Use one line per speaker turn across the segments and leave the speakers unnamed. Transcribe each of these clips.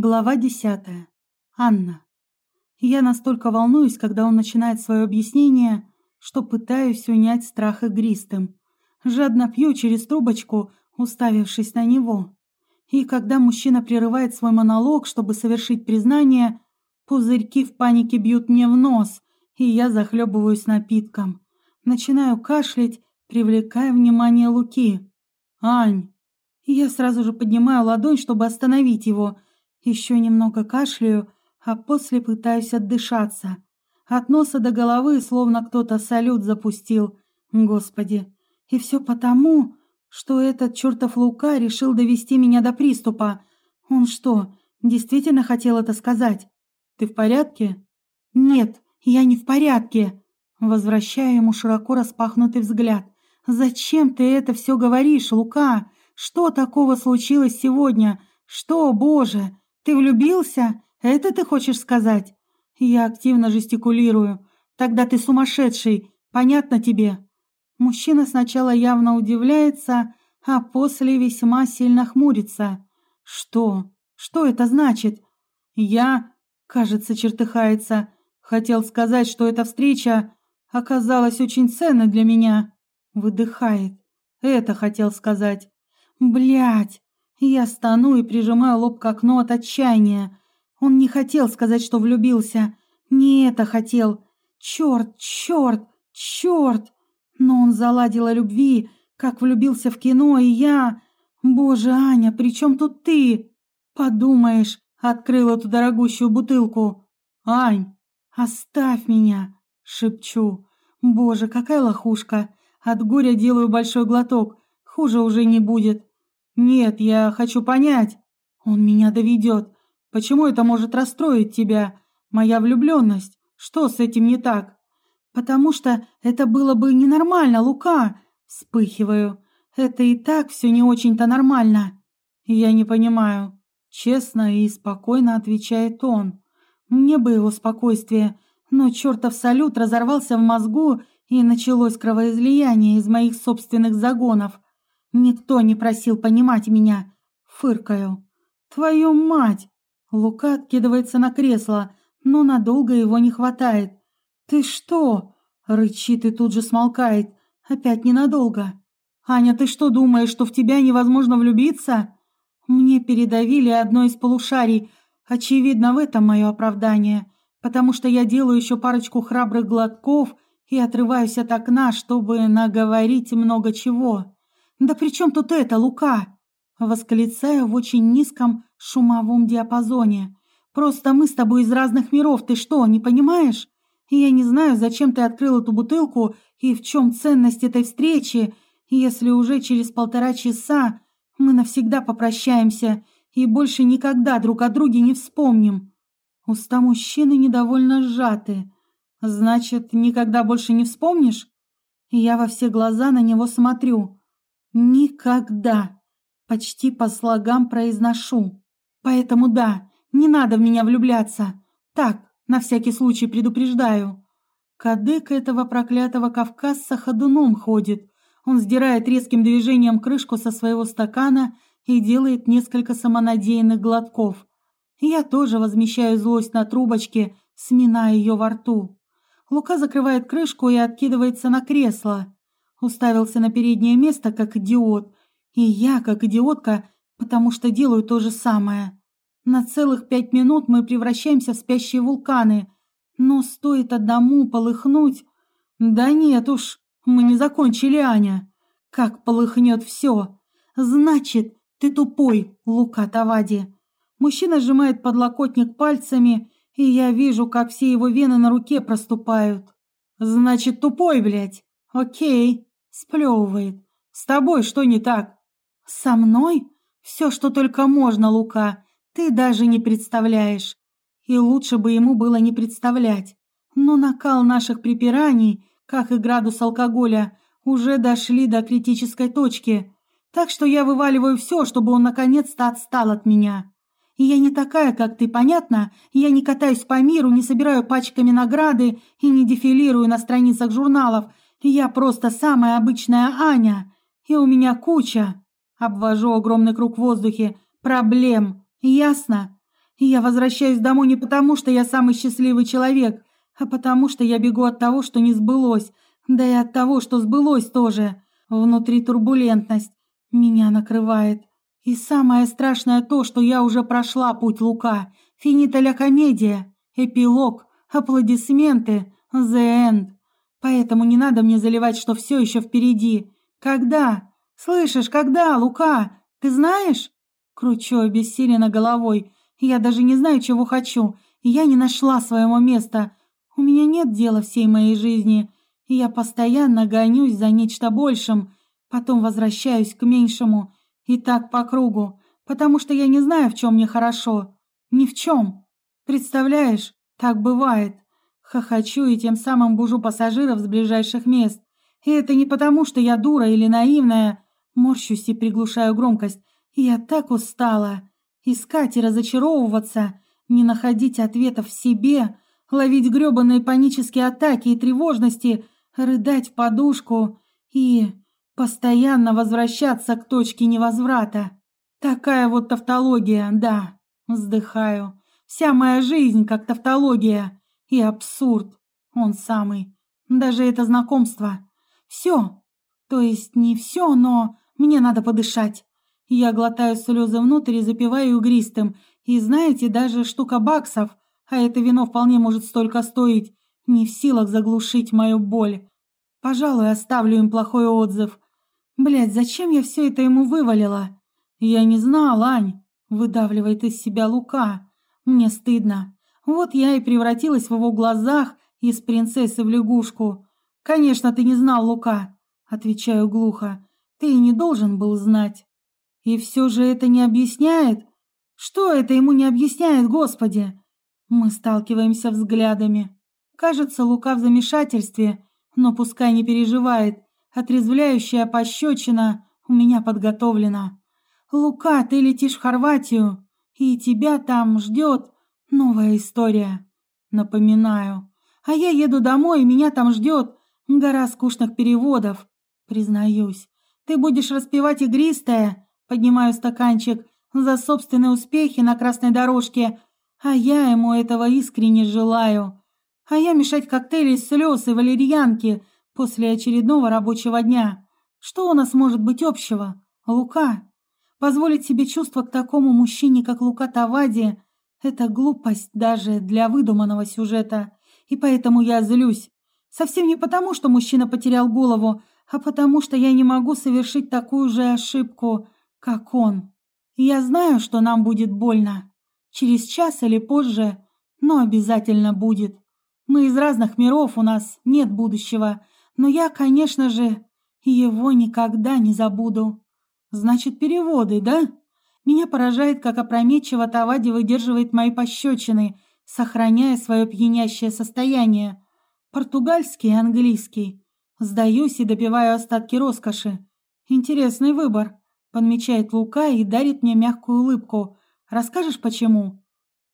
Глава десятая. Анна. Я настолько волнуюсь, когда он начинает свое объяснение, что пытаюсь унять страх игристым. Жадно пью через трубочку, уставившись на него. И когда мужчина прерывает свой монолог, чтобы совершить признание, пузырьки в панике бьют мне в нос, и я захлебываюсь напитком. Начинаю кашлять, привлекая внимание Луки. «Ань!» Я сразу же поднимаю ладонь, чтобы остановить его – еще немного кашляю, а после пытаюсь отдышаться. От носа до головы словно кто-то салют запустил. Господи, и все потому, что этот чертов Лука решил довести меня до приступа. Он что, действительно хотел это сказать? Ты в порядке? Нет, я не в порядке. Возвращаю ему широко распахнутый взгляд. Зачем ты это все говоришь, Лука? Что такого случилось сегодня? Что, Боже? «Ты влюбился? Это ты хочешь сказать?» Я активно жестикулирую. «Тогда ты сумасшедший. Понятно тебе?» Мужчина сначала явно удивляется, а после весьма сильно хмурится. «Что? Что это значит?» «Я...» — кажется, чертыхается. «Хотел сказать, что эта встреча оказалась очень ценной для меня». Выдыхает. «Это хотел сказать». Блять, я стану и прижимаю лоб к окну от отчаяния. Он не хотел сказать, что влюбился. Не это хотел. Черт, черт, черт! Но он заладил о любви, как влюбился в кино, и я... Боже, Аня, при чем тут ты? Подумаешь, открыла эту дорогущую бутылку. Ань, оставь меня, шепчу. Боже, какая лохушка. От горя делаю большой глоток. Хуже уже не будет. «Нет, я хочу понять. Он меня доведет. Почему это может расстроить тебя? Моя влюбленность. Что с этим не так?» «Потому что это было бы ненормально, Лука!» Вспыхиваю. «Это и так все не очень-то нормально». «Я не понимаю». Честно и спокойно отвечает он. Мне бы его спокойствие, но чертов салют разорвался в мозгу, и началось кровоизлияние из моих собственных загонов. Никто не просил понимать меня. Фыркаю. Твою мать! Лука откидывается на кресло, но надолго его не хватает. Ты что? Рычит и тут же смолкает. Опять ненадолго. Аня, ты что думаешь, что в тебя невозможно влюбиться? Мне передавили одно из полушарий. Очевидно, в этом мое оправдание. Потому что я делаю еще парочку храбрых глотков и отрываюсь от окна, чтобы наговорить много чего. «Да при чем тут это, Лука?» Восклицаю в очень низком шумовом диапазоне. «Просто мы с тобой из разных миров, ты что, не понимаешь? Я не знаю, зачем ты открыл эту бутылку и в чем ценность этой встречи, если уже через полтора часа мы навсегда попрощаемся и больше никогда друг о друге не вспомним». Уста мужчины недовольно сжаты. «Значит, никогда больше не вспомнишь?» Я во все глаза на него смотрю. Никогда. Почти по слогам произношу. Поэтому да, не надо в меня влюбляться. Так, на всякий случай предупреждаю. Кадык этого проклятого кавказца ходуном ходит. Он сдирает резким движением крышку со своего стакана и делает несколько самонадеянных глотков. Я тоже возмещаю злость на трубочке, сминая ее во рту. Лука закрывает крышку и откидывается на кресло уставился на переднее место, как идиот. И я, как идиотка, потому что делаю то же самое. На целых пять минут мы превращаемся в спящие вулканы. Но стоит одному полыхнуть... Да нет уж, мы не закончили, Аня. Как полыхнет все. Значит, ты тупой, Лука Тавади. Мужчина сжимает подлокотник пальцами, и я вижу, как все его вены на руке проступают. Значит, тупой, блядь. Окей. Сплевывает. «С тобой что не так?» «Со мной? Все, что только можно, Лука. Ты даже не представляешь». И лучше бы ему было не представлять. Но накал наших припираний, как и градус алкоголя, уже дошли до критической точки. Так что я вываливаю все, чтобы он наконец-то отстал от меня. Я не такая, как ты, понятно? Я не катаюсь по миру, не собираю пачками награды и не дефилирую на страницах журналов, я просто самая обычная Аня, и у меня куча, обвожу огромный круг в воздухе, проблем, ясно? Я возвращаюсь домой не потому, что я самый счастливый человек, а потому что я бегу от того, что не сбылось, да и от того, что сбылось тоже. Внутри турбулентность. Меня накрывает. И самое страшное то, что я уже прошла путь Лука. Финита ля комедия. Эпилог. Аплодисменты. The end. Поэтому не надо мне заливать, что все еще впереди. Когда? Слышишь, когда, Лука? Ты знаешь? Кручу обессиленно головой. Я даже не знаю, чего хочу. Я не нашла своего места. У меня нет дела всей моей жизни. Я постоянно гонюсь за нечто большим, потом возвращаюсь к меньшему, и так по кругу, потому что я не знаю, в чем мне хорошо. Ни в чем. Представляешь, так бывает. Хохочу и тем самым бужу пассажиров с ближайших мест. И это не потому, что я дура или наивная. Морщусь и приглушаю громкость. Я так устала. Искать и разочаровываться, не находить ответов в себе, ловить грёбаные панические атаки и тревожности, рыдать в подушку и постоянно возвращаться к точке невозврата. Такая вот тавтология, да. Вздыхаю. Вся моя жизнь как тавтология. И абсурд. Он самый. Даже это знакомство. Все. То есть не все, но мне надо подышать. Я глотаю слезы внутрь и запиваю игристым. И знаете, даже штука баксов, а это вино вполне может столько стоить, не в силах заглушить мою боль. Пожалуй, оставлю им плохой отзыв. Блядь, зачем я все это ему вывалила? Я не знал, Ань. Выдавливает из себя Лука. Мне стыдно. Вот я и превратилась в его глазах из принцессы в лягушку. Конечно, ты не знал, Лука. Отвечаю глухо. Ты и не должен был знать. И все же это не объясняет? Что это ему не объясняет, Господи? Мы сталкиваемся взглядами. Кажется, Лука в замешательстве, но пускай не переживает. Отрезвляющая пощечина у меня подготовлена. Лука, ты летишь в Хорватию, и тебя там ждет новая история. Напоминаю. А я еду домой, и меня там ждет гора скучных переводов. Признаюсь. Ты будешь распевать игристое, поднимаю стаканчик, за собственные успехи на красной дорожке, а я ему этого искренне желаю. А я мешать коктейли из слез и валерьянки после очередного рабочего дня. Что у нас может быть общего? Лука. Позволить себе чувство к такому мужчине, как Лука Тавади, это глупость даже для выдуманного сюжета. И поэтому я злюсь. Совсем не потому, что мужчина потерял голову, а потому что я не могу совершить такую же ошибку, как он. Я знаю, что нам будет больно. Через час или позже, но обязательно будет. Мы из разных миров, у нас нет будущего, но я, конечно же, его никогда не забуду. Значит, переводы, да? Меня поражает, как опрометчиво Тавади выдерживает мои пощечины, сохраняя свое пьянящее состояние. Португальский и английский. Сдаюсь и допиваю остатки роскоши. Интересный выбор. Подмечает Лука и дарит мне мягкую улыбку. Расскажешь, почему?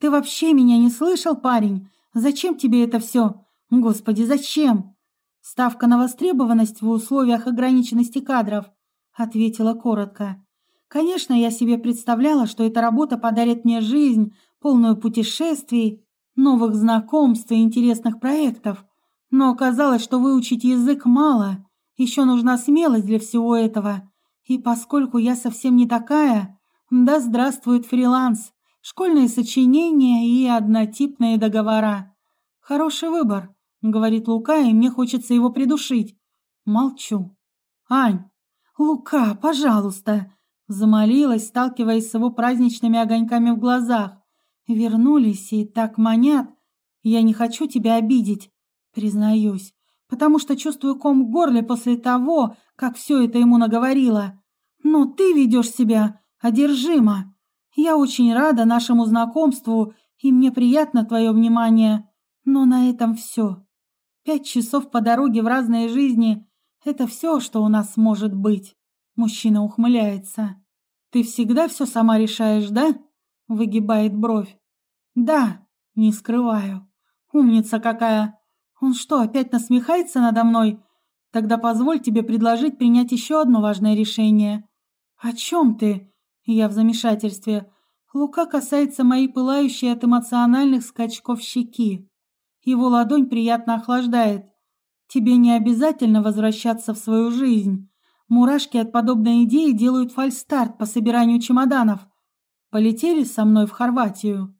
Ты вообще меня не слышал, парень? Зачем тебе это все? Господи, зачем? Ставка на востребованность в условиях ограниченности кадров, ответила коротко. Конечно, я себе представляла, что эта работа подарит мне жизнь, полную путешествий, новых знакомств и интересных проектов. Но оказалось, что выучить язык мало, еще нужна смелость для всего этого. И поскольку я совсем не такая, да здравствует фриланс, школьные сочинения и однотипные договора. Хороший выбор, говорит Лука, и мне хочется его придушить. Молчу. Ань, Лука, пожалуйста, замолилась, сталкиваясь с его праздничными огоньками в глазах. Вернулись и так манят. Я не хочу тебя обидеть, признаюсь потому что чувствую ком в горле после того, как все это ему наговорила. Но ты ведешь себя одержимо. Я очень рада нашему знакомству, и мне приятно твое внимание. Но на этом все. Пять часов по дороге в разные жизни — это все, что у нас может быть. Мужчина ухмыляется. Ты всегда все сама решаешь, да? Выгибает бровь. Да, не скрываю. Умница какая. Он что, опять насмехается надо мной? Тогда позволь тебе предложить принять еще одно важное решение. О чем ты? Я в замешательстве. Лука касается моей пылающей от эмоциональных скачков щеки. Его ладонь приятно охлаждает. Тебе не обязательно возвращаться в свою жизнь. Мурашки от подобной идеи делают фальстарт по собиранию чемоданов. Полетели со мной в Хорватию.